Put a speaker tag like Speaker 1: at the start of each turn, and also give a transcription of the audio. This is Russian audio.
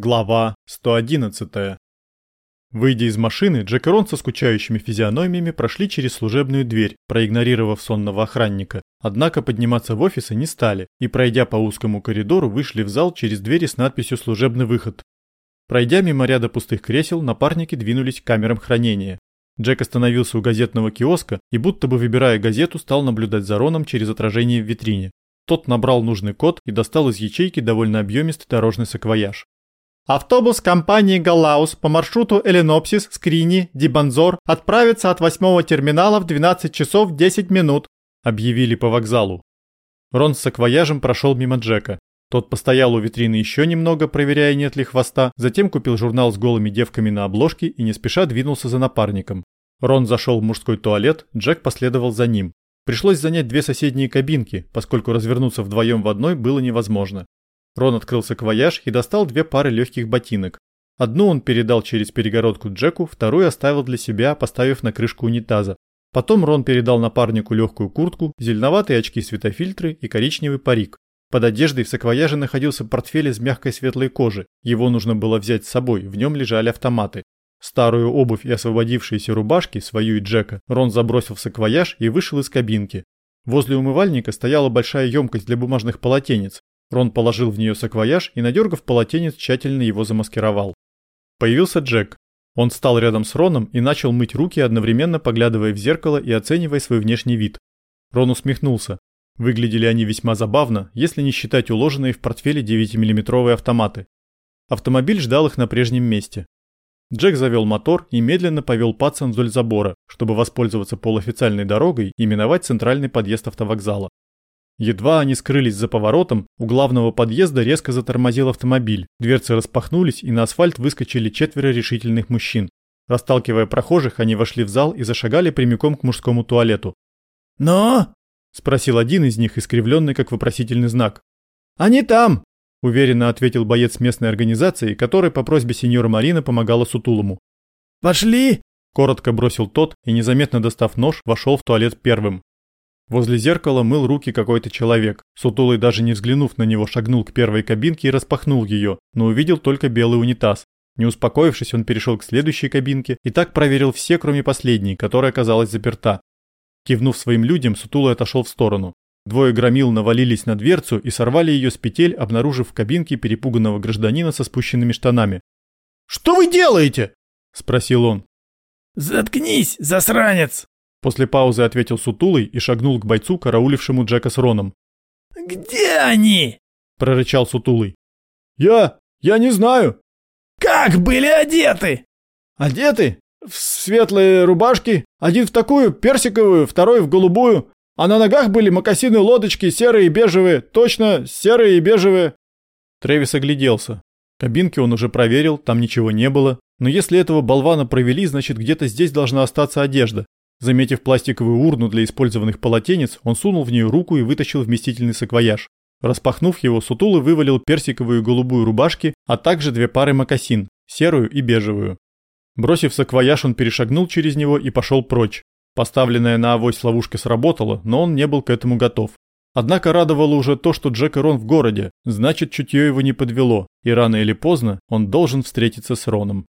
Speaker 1: Глава 111. Выйдя из машины, Джек и Рон со скучающими физиономиями прошли через служебную дверь, проигнорировав сонного охранника. Однако подниматься в офисы не стали и, пройдя по узкому коридору, вышли в зал через двери с надписью «Служебный выход». Пройдя мимо ряда пустых кресел, напарники двинулись к камерам хранения. Джек остановился у газетного киоска и, будто бы выбирая газету, стал наблюдать за Роном через отражение в витрине. Тот набрал нужный код и достал из ячейки довольно объемистый дорожный саквояж.
Speaker 2: Автобус компании «Галаус» по маршруту Эленопсис, Скрини, Дибанзор отправится от восьмого терминала в 12 часов 10 минут,
Speaker 1: объявили по вокзалу. Рон с саквояжем прошел мимо Джека. Тот постоял у витрины еще немного, проверяя, нет ли хвоста, затем купил журнал с голыми девками на обложке и не спеша двинулся за напарником. Рон зашел в мужской туалет, Джек последовал за ним. Пришлось занять две соседние кабинки, поскольку развернуться вдвоем в одной было невозможно. Рон открыл саквояж и достал две пары легких ботинок. Одну он передал через перегородку Джеку, вторую оставил для себя, поставив на крышку унитаза. Потом Рон передал напарнику легкую куртку, зеленоватые очки-светофильтры и коричневый парик. Под одеждой в саквояже находился портфель из мягкой светлой кожи. Его нужно было взять с собой, в нем лежали автоматы. Старую обувь и освободившиеся рубашки, свою и Джека, Рон забросил в саквояж и вышел из кабинки. Возле умывальника стояла большая емкость для бумажных полотенец. Рон положил в нее саквояж и, надергав полотенец, тщательно его замаскировал. Появился Джек. Он встал рядом с Роном и начал мыть руки, одновременно поглядывая в зеркало и оценивая свой внешний вид. Рон усмехнулся. Выглядели они весьма забавно, если не считать уложенные в портфеле 9-миллиметровые автоматы. Автомобиль ждал их на прежнем месте. Джек завел мотор и медленно повел Патсон вдоль забора, чтобы воспользоваться полуофициальной дорогой и миновать центральный подъезд автовокзала. Едва они скрылись за поворотом, у главного подъезда резко затормозил автомобиль. Дверцы распахнулись, и на асфальт выскочили четверо решительных мужчин. Расталкивая прохожих, они вошли в зал и зашагали прямиком к мужскому туалету.
Speaker 2: «Но?»
Speaker 1: – спросил один из них, искривленный как вопросительный знак.
Speaker 2: «Они там!»
Speaker 1: – уверенно ответил боец местной организации, который по просьбе сеньора Марина помогала Сутулому.
Speaker 2: «Пошли!»
Speaker 1: – коротко бросил тот и, незаметно достав нож, вошел в туалет первым. Возле зеркала мыл руки какой-то человек. Сутулый даже не взглянув на него, шагнул к первой кабинке и распахнул ее, но увидел только белый унитаз. Не успокоившись, он перешел к следующей кабинке и так проверил все, кроме последней, которая оказалась заперта. Кивнув своим людям, Сутулый отошел в сторону. Двое громил навалились на дверцу и сорвали ее с петель, обнаружив в кабинке перепуганного гражданина со спущенными штанами.
Speaker 2: «Что вы делаете?»
Speaker 1: – спросил он.
Speaker 2: «Заткнись, засранец!»
Speaker 1: После паузы ответил Сутулый и шагнул к бойцу, караулившему Джека с Роном.
Speaker 2: «Где они?»
Speaker 1: – прорычал Сутулый. «Я... я не знаю».
Speaker 2: «Как были одеты?»
Speaker 1: «Одеты? В светлые рубашки. Один в такую, персиковую, второй в голубую. А на ногах были мокасины-лодочки, серые и бежевые. Точно, серые и бежевые». Трэвис огляделся. Кабинки он уже проверил, там ничего не было. Но если этого болвана провели, значит где-то здесь должна остаться одежда. Заметив пластиковую урну для использованных полотенец, он сунул в нее руку и вытащил вместительный саквояж. Распахнув его, Сутулы вывалил персиковую и голубую рубашки, а также две пары мокасин, серую и бежевую. Бросив саквояж, он перешагнул через него и пошел прочь. Поставленная на авось ловушка сработала, но он не был к этому готов. Однако радовало уже то, что Джек и Рон в городе, значит чутье его не подвело, и рано или поздно он должен встретиться с Роном.